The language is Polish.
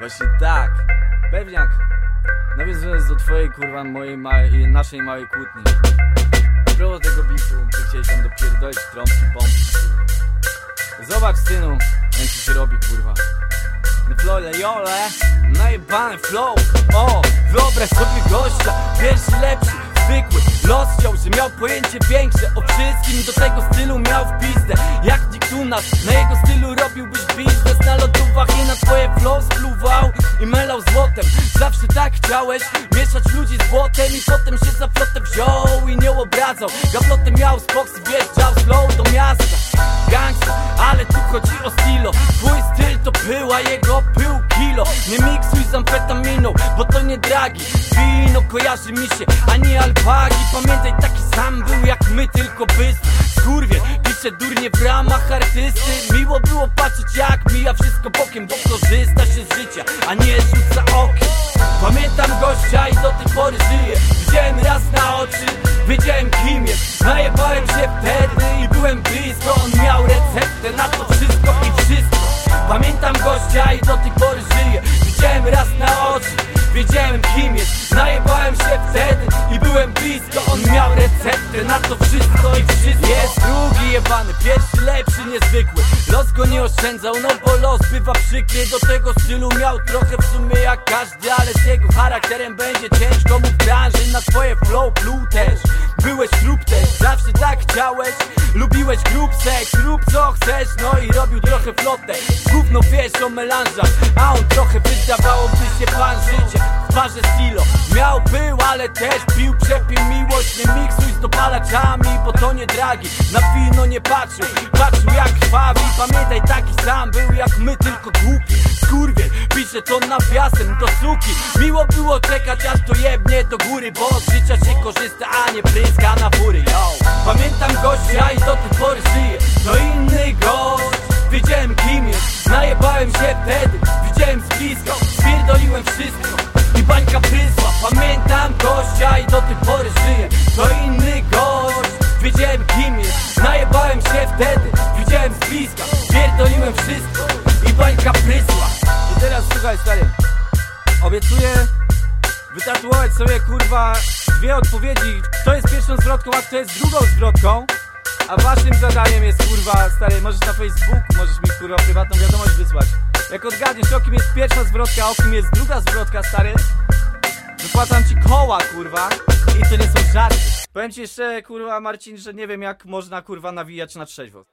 Właśnie tak. Pewniak. Nawiązując do twojej kurwa, mojej małej, naszej małej kłótni. Propos tego bitu, to chciałeś tam dopierdolić trąbki, kurwa. Zobacz synu, jak ci się robi kurwa. No flole, jole, najebany flow O, wyobraź sobie gościa, pierwszy lepszy, zwykły Los chciał, że miał pojęcie większe O wszystkim do tego stylu miał w pizdę Jak nikt u nas, na jego stylu robiłbyś biznes Na lodówach i na twoje flow spluwał I melał złotem, zawsze tak chciałeś Mieszać ludzi z błotem i potem się za flotę wziął I nie obradzał, gablotem miał spoksy, wjeżdżał slow do miasta. Gangsta, ale tu chodzi o stilo Twój styl to pyła, jego pył kilo. Nie miksuj z amfetaminą, bo to nie dragi. Wino kojarzy mi się, a nie alpagi. Pamiętaj, taki sam był jak my, tylko bystry Skurwie, pisze durnie w ramach artysty. Miło było patrzeć jak mija wszystko bokiem Bo korzysta się z życia, a nie rzuca okiem. Pamiętam gościa i do tej pory żyję. Widziałem raz na oczy, wiedziałem kim jest. Najebałem się wtedy i byłem blisko. On miał receptę na to wszystko i wszystko. Pamiętam gościa i do tej pory żyję. Widziałem raz na oczy, wiedziałem kim jest. Najebałem się wtedy i byłem blisko. On miał zjebany pies lepszy, niezwykły. Los go nie oszczędzał, no bo los bywa przykry. Do tego stylu miał trochę w sumie jak każdy Ale z jego charakterem będzie ciężko mu w branży. Na swoje flow pluł też. Byłeś śrub też, zawsze tak chciałeś. Lubiłeś grób seks, rób co chcesz No i robił trochę flotę. Gówno wiesz o melanżach A on trochę wydawałoby się pan życia W parze stilo Miał pył, ale też pił. Przepił miłość, nie miksuj z dopalaczami Bo to nie dragi, na wino nie patrzył Jak krwawi. Pamiętaj taki sam był jak my, tylko głupi. Skurwiel, pisze to nawiasem do suki. Miło było czekać aż to jebnie do góry Bo od życia się korzysta, a nie pryska na fury. Yo. Pamiętam gościa i do tej pory żyje To inny gość, wiedziałem kim jest. Najebałem się wtedy, widziałem z blisko Spierdoliłem wszystko. I bańka prysła. Pamiętam gościa i do tej pory żyje To inny gość, I teraz słuchaj stary. Obiecuję wytatuować sobie kurwa dwie odpowiedzi. Kto jest pierwszą zwrotką, a kto jest drugą zwrotką. A waszym zadaniem jest kurwa, stary, możesz na Facebooku, możesz mi kurwa prywatną wiadomość wysłać. Jak odgadniesz o kim jest pierwsza zwrotka, a o kim jest druga zwrotka, stary Wypłacam ci koła, kurwa I to nie są żarty. Powiem ci jeszcze, kurwa, Marcin, że nie wiem jak można, kurwa, nawijać na trzeźwo